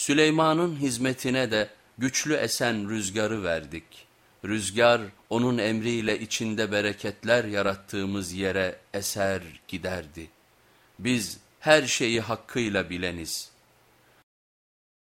Süleyman'ın hizmetine de güçlü esen rüzgarı verdik. Rüzgar onun emriyle içinde bereketler yarattığımız yere eser giderdi. Biz her şeyi hakkıyla bileniz.''